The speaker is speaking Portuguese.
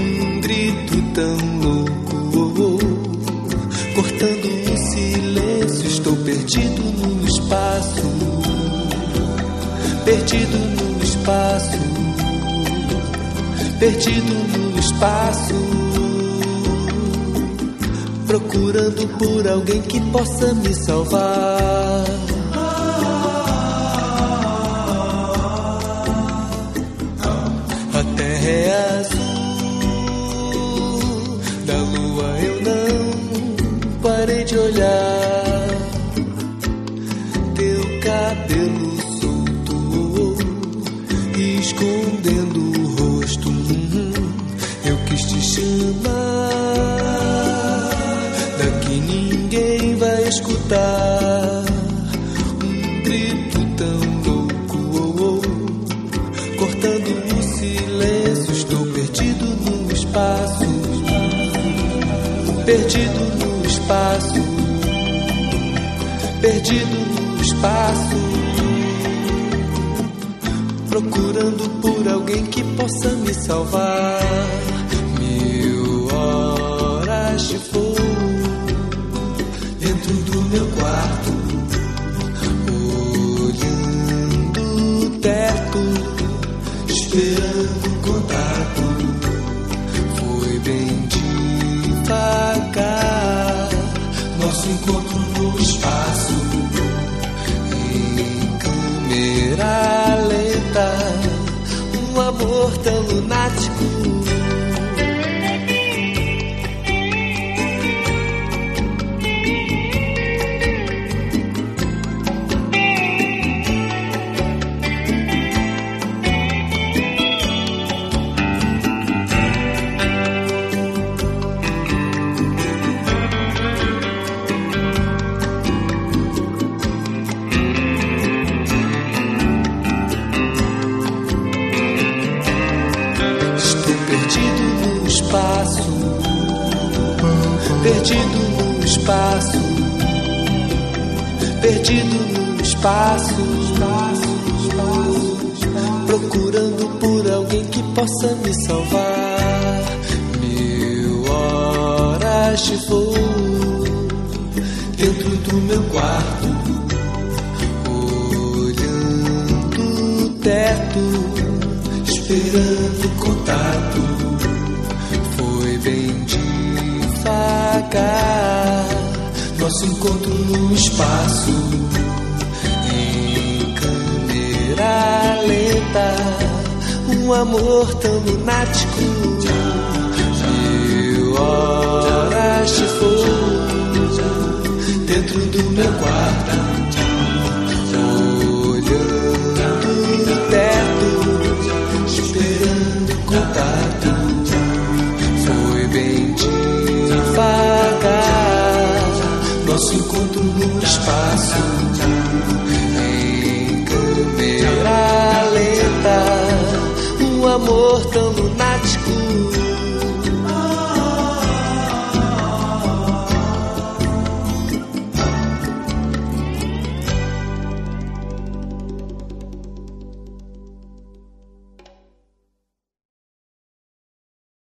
um grito tão louco, cortando o silêncio. Estou perdido no espaço, perdido no espaço, perdido no espaço. Procurando por alguém que possa me salvar. É azul, da lua eu não parei de olhar. Teu cabelo solto, escondendo o rosto. Eu quis te chamar, daqui ninguém vai escutar. Perdido no espaço, perdido no espaço. Procurando por alguém que possa me salvar. Encontro no espaço, em câmera lenta, um amor tão lunático. Perdido no espaço, perdido no espaço, procurando por alguém que possa me salvar. Mil horas de voo dentro do meu quarto, olhando o teto esperando contato. Devagar nosso encontro no espaço, em câmera lenta, um amor tão lunático. Mil horas de fogo dentro do meu quarto, no espaço, em câmera um amor tão lunático.